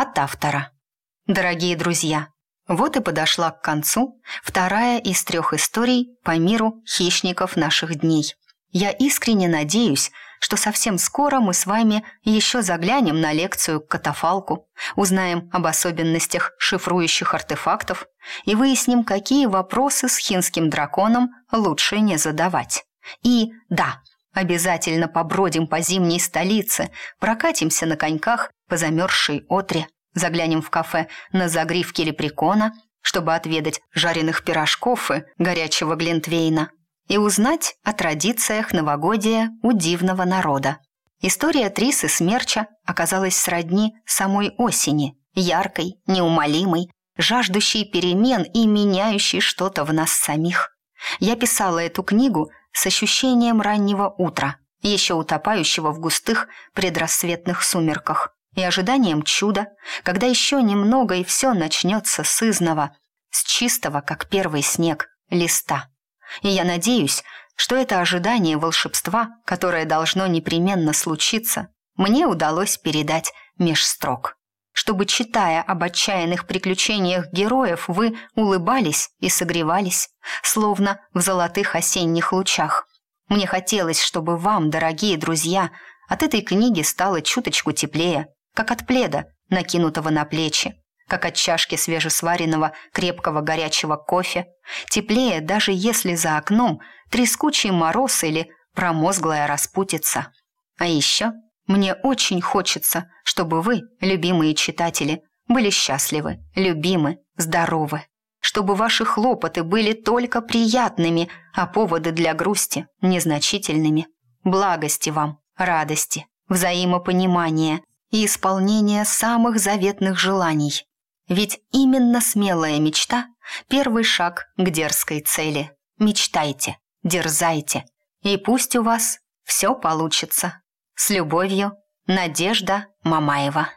От автора. Дорогие друзья, вот и подошла к концу вторая из трех историй по миру хищников наших дней. Я искренне надеюсь, что совсем скоро мы с вами еще заглянем на лекцию к катафалку, узнаем об особенностях шифрующих артефактов и выясним, какие вопросы с хинским драконом лучше не задавать. И да, обязательно побродим по зимней столице, прокатимся на коньках по замерзшей отре, заглянем в кафе на загривке лепрекона, чтобы отведать жареных пирожков и горячего глинтвейна – и узнать о традициях новогодия у дивного народа. История Трисы Смерча оказалась сродни самой осени, яркой, неумолимой, жаждущей перемен и меняющей что-то в нас самих. Я писала эту книгу с ощущением раннего утра, еще утопающего в густых предрассветных сумерках, и ожиданием чуда, когда еще немного и все начнется с изного, с чистого, как первый снег, листа. И я надеюсь, что это ожидание волшебства, которое должно непременно случиться, мне удалось передать меж строк. Чтобы, читая об отчаянных приключениях героев, вы улыбались и согревались, словно в золотых осенних лучах. Мне хотелось, чтобы вам, дорогие друзья, от этой книги стало чуточку теплее, как от пледа, накинутого на плечи, как от чашки свежесваренного крепкого горячего кофе, теплее, даже если за окном трескучий мороз или промозглая распутица. А еще мне очень хочется, чтобы вы, любимые читатели, были счастливы, любимы, здоровы, чтобы ваши хлопоты были только приятными, а поводы для грусти – незначительными. Благости вам, радости, взаимопонимания и исполнения самых заветных желаний – ведь именно смелая мечта – первый шаг к дерзкой цели. Мечтайте, дерзайте, и пусть у вас все получится. С любовью, Надежда Мамаева.